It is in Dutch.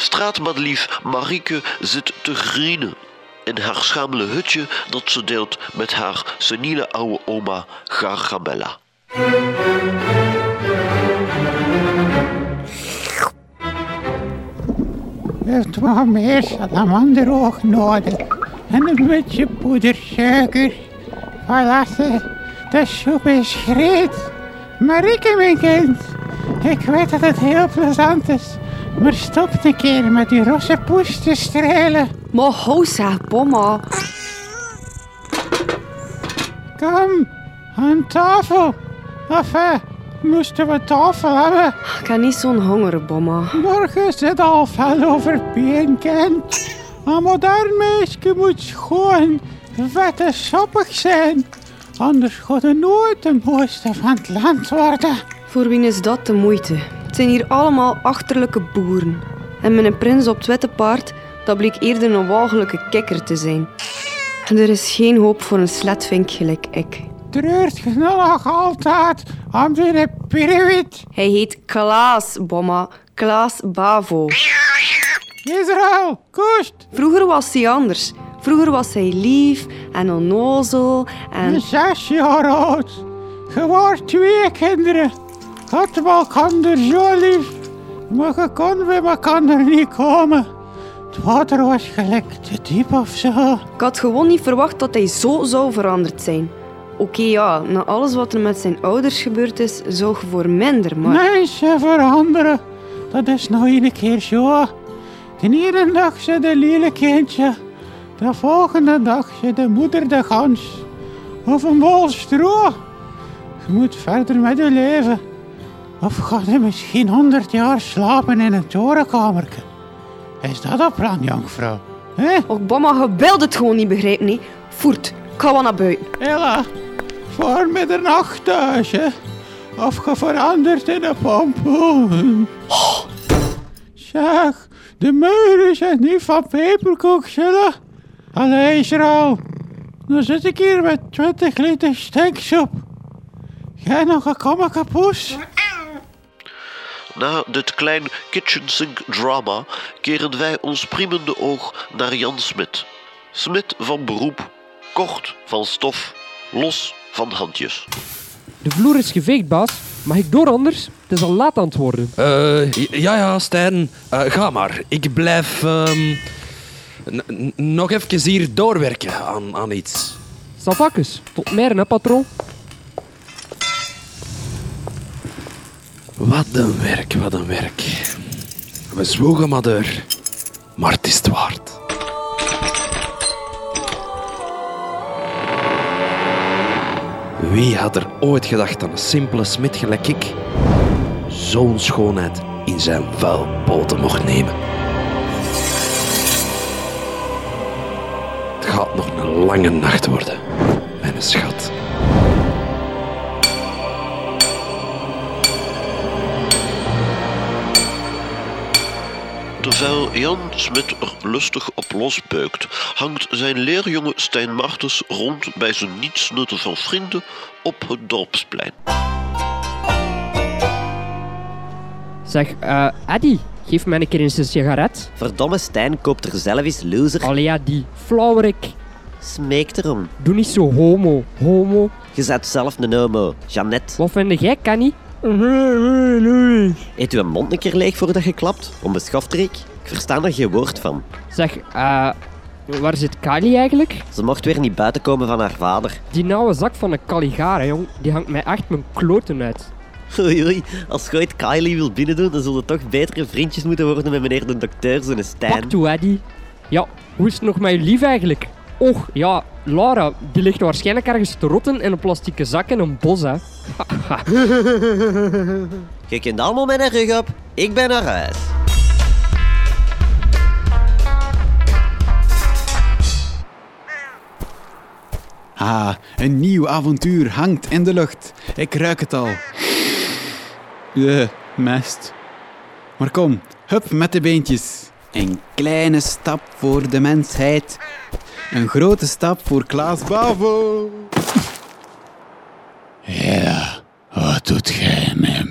Straatmadlief Marieke zit te grienen in haar schamele hutje dat ze deelt met haar seniele oude oma Gargamella. Het was meer salamanderoog nodig. En een beetje poedersuiker. Voilà, de soep is gereed. Marieke, mijn kind. Ik weet dat het heel plezant is. Maar stop een keer met die rosse poes te strelen. Zeg, bomma. Kom, aan tafel. Enfin, moesten we tafel hebben. Ik heb niet zo'n honger, bomma. Morgen zit al veel over kind. Een modern meisje moet schoon, vet en sappig zijn. Anders gaat het nooit de mooiste van het land worden. Voor wie is dat de moeite? Het zijn hier allemaal achterlijke boeren. En mijn prins op het witte paard, dat bleek eerder een walgelijke kikker te zijn. En er is geen hoop voor een sletvink gelijk ik. Treurt knullig altijd om die pirewit. Hij heet Klaas, bomma. Klaas Bavo. Israël, koest. Vroeger was hij anders. Vroeger was hij lief en onnozel en... Zes jaar oud. Je wordt twee kinderen. Had elkaar zo lief. Maar je kon bij elkaar niet komen. Het water was gelijk te diep of zo. Ik had gewoon niet verwacht dat hij zo zou veranderd zijn. Oké, ja, na alles wat er met zijn ouders gebeurd is, je voor minder, maar... Mensen veranderen. Dat is nou een keer zo. De ene dag ze de lelijk kindje. De volgende dag ze de moeder de gans. Of een bol stro. Je moet verder met je leven. Of gaat je misschien honderd jaar slapen in een torenkamertje? Is dat een plan, jongvrouw? Hé? Och, bomma, je wilt het gewoon niet begrijpen, nee. Voert, ik ga wel naar buiten. Ella, voor middernacht thuis, hè? Of je verandert in een pompoen. Zeg, de muren zijn niet van peperkoek, zullen? Allee, Israël. Dan zit ik hier met 20 liter stinksoep. Jij nog een kommige poes? Na dit klein kitchen sink drama keren wij ons priemende oog naar Jan Smit. Smit van beroep, kort van stof, los van handjes. De vloer is geveegd, baas. Mag ik door anders? Het is al laat aan het worden. Eh, ja, ja, Stijn. Eh, ga maar. Ik blijf ehm, nog even hier doorwerken aan, aan iets. Savakes, tot meer, hè, patroon? Wat een werk, wat een werk. We zwoegen maar door. Maar het is het waard. Wie had er ooit gedacht aan een simpele smid gelijk ik zo'n schoonheid in zijn vuil poten mocht nemen? Het gaat nog een lange nacht worden, mijn schat. Terwijl Jan Smit er lustig op losbeukt, hangt zijn leerjonge Stijn Martens rond bij zijn nietsnutten van vrienden op het dorpsplein. Zeg, eh, Eddie, geef mij een keer eens een sigaret. Verdomme Stijn, koopt er zelf eens loser. Allee, ja, die flauwerik. Smeek erom. Doe niet zo homo. Homo. Je zet zelf een homo. Jeannette. Wat vind jij, Kenny? Eet uw mond een keer leeg voordat je klapt. Onbeschoft, Rick. Ik versta er geen woord van. Zeg, eh, waar zit Kylie eigenlijk? Ze mocht weer niet buiten komen van haar vader. Die nauwe zak van een Caligara, jong, die hangt mij echt mijn kloten uit. Oei, oei. Als je ooit Kylie wil binnendoen, dan zullen toch betere vriendjes moeten worden met meneer de dokter, zo'n Stijn. Pak toe, Eddie. Ja, hoe is het nog met je lief eigenlijk? Och, ja, Laura, die ligt waarschijnlijk ergens te rotten in een plastieke zak in een bos, hè. Je kunt allemaal met een rug op. Ik ben naar huis. Ah, een nieuw avontuur hangt in de lucht. Ik ruik het al. Eh, mest. Maar kom, hup met de beentjes. Een kleine stap voor de mensheid. Een grote stap voor Klaas Bavo. Ja, wat doet gij, put?